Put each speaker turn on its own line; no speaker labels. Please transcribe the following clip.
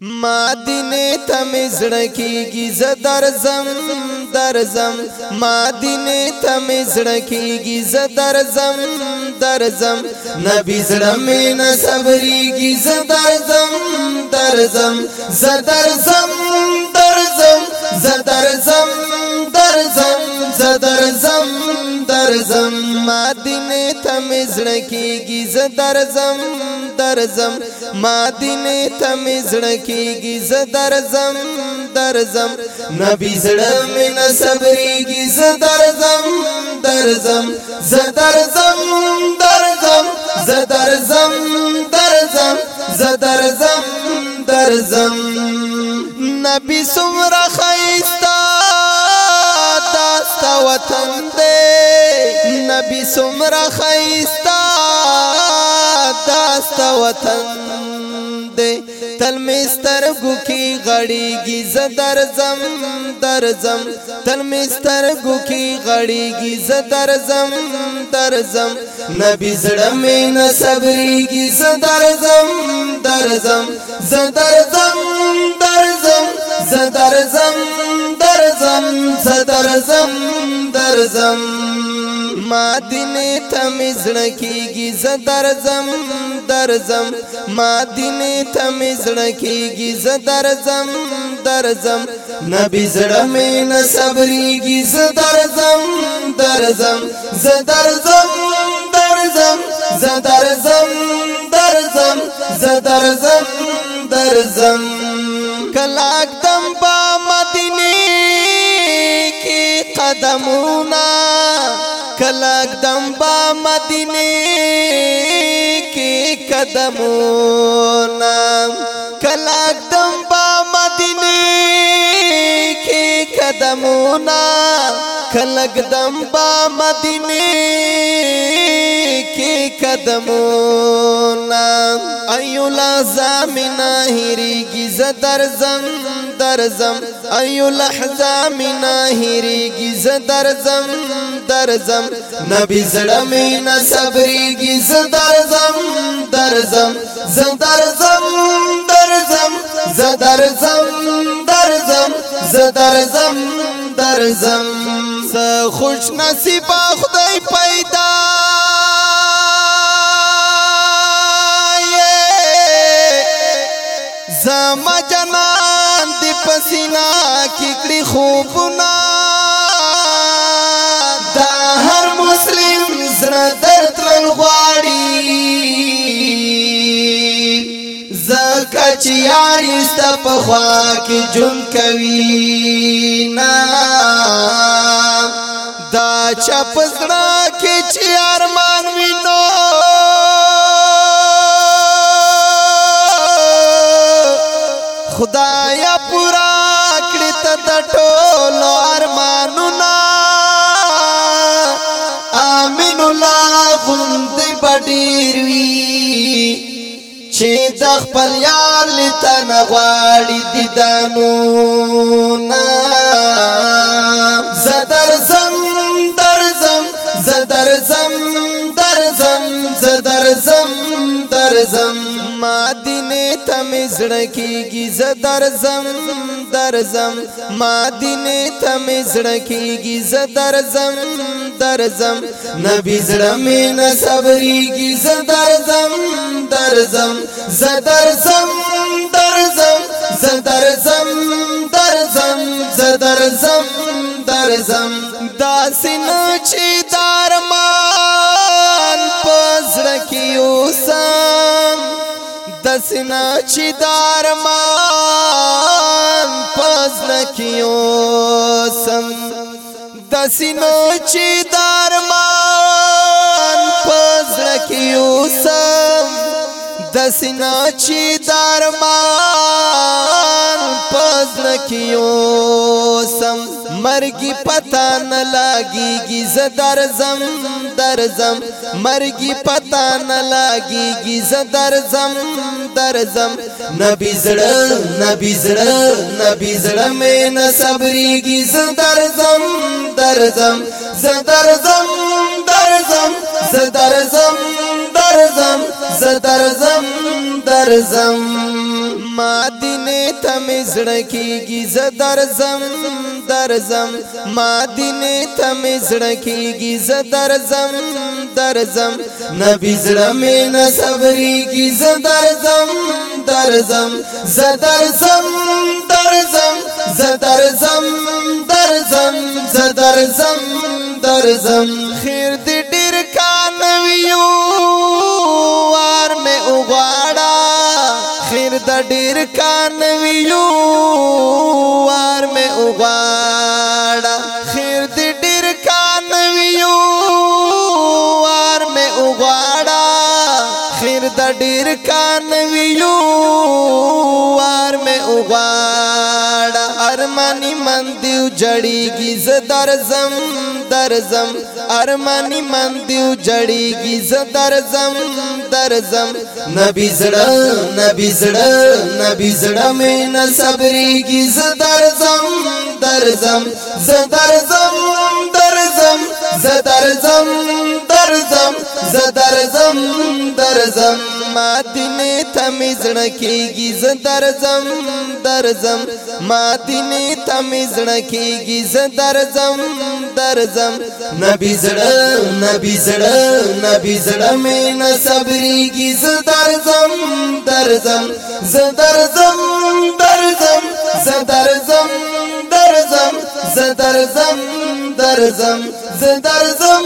ما دینه تم زړکیږي ز درزم درزم ما دینه تم زړکیږي ز درزم درزم نبی زړم نه صبرېږي ز درزم درزم ز درزم درزم ز درزم کیږي ز درزم درزم مدینه ته مې زړه کیږي ز درزم درزم نبی زړه مې نصبرېږي ز درزم درزم ز درزم درزم ز درزم درزم ز درزم درزم نبی سمره خيستا داستا وطن دې نبی سمره خيستا داست وطن دی تل مستر گو کی غړیږي ز درزم درزم تل مستر گو کی غړیږي ز درزم درزم نبی زړه مې نه صبرېږي ز درزم درزم ز درزم درزم ز درزم درزم درزم ز درزم درزم ما دینه تمیزړ کیږي ز درزم درزم ما دینه تمیزړ کیږي ز درزم درزم نبی زړه مې نه صبرېږي ز درزم درزم ز درزم درزم ز درزم درزم ز درزم درزم کلاک قدمونا کلک دمبا مدینه کې قدمونا کلک دمبا مدینه کې قدمونا کلک دمبا مدینه قدمونا ایو لحظام ناهری گیزه درزم درزم ایو لحظام ناهری گیزه درزم درزم نبی زړمی نه صبرې گیز درزم درزم ز درزم درزم ز درزم درزم ز درزم درزم ز خوش نصیب خدای پیدا زما جنان دی پسینا کیکړي خوبنا دا هر مسلم زړه درد لن غواړي زکه چې یار است په خوا کې جون کوي نا دا چپ زړه کې چې ارمان خدایا پورا کړی ته د ټولو ارمانونه امین الله غوندې بډیر وی چې د خپل یار لته نغواړي دیدانو نا زدر زم درزم زدر زم درزم زدر زم درزم مدینه تم زړکیږي ز درزم درزم مدینه تم زړکیږي ز درزم درزم نبی زړه مې نه صبرېږي ز درزم درزم ز درزم درزم ز درزم درزم ز درزم درزم داسنه چې دارمان پزړکیو سم سینا چی دارمان پاس نکیو سم د سینا چی دارمان پاس نکیو سم د سینا چی دارمان پاس نکیو مرګي پتا نه لاګيږي ز درزم درزم مرګي پتا نه لاګيږي ز درزم درزم نبي زړه نبي زړه نبي زړه مې نه صبريږي ز درزم درزم ز درزم درزم ز درزم زم ز درزم درزم مدینه تم زړکیږي ز درزم درزم مدینه تم زړکیږي ز درزم درزم نبی زړه مې نه صبرېږي ز درزم درزم ز درزم درزم ز درزم درزم ز درزم درزم خیر دې ډیر کانویو د ډیر کان ویو وار مې وغواړه خیر دې ډیر کان ویو وار مې وغواړه خیر د ډیر کان ویو وار مې وغواړه ارمانی من دیو جړیږي ز درزم درزم ارمانی من دیو جړیږي ز درزم درزم نبی زړه نبی زړه نبی زړه مې نه صبرېږي ز درزم درزم ز درزم درزم ز درزم درزم زدرزم درزم ما دینه تمیزړ کیږي زدرزم درزم ما دینه تمیزړ کیږي زدرزم درزم نبی زړه نبی زړه نبی زړه مې نصبريږي زدرزم درزم زدرزم درزم زدرزم درزم زدرزم درزم زدرزم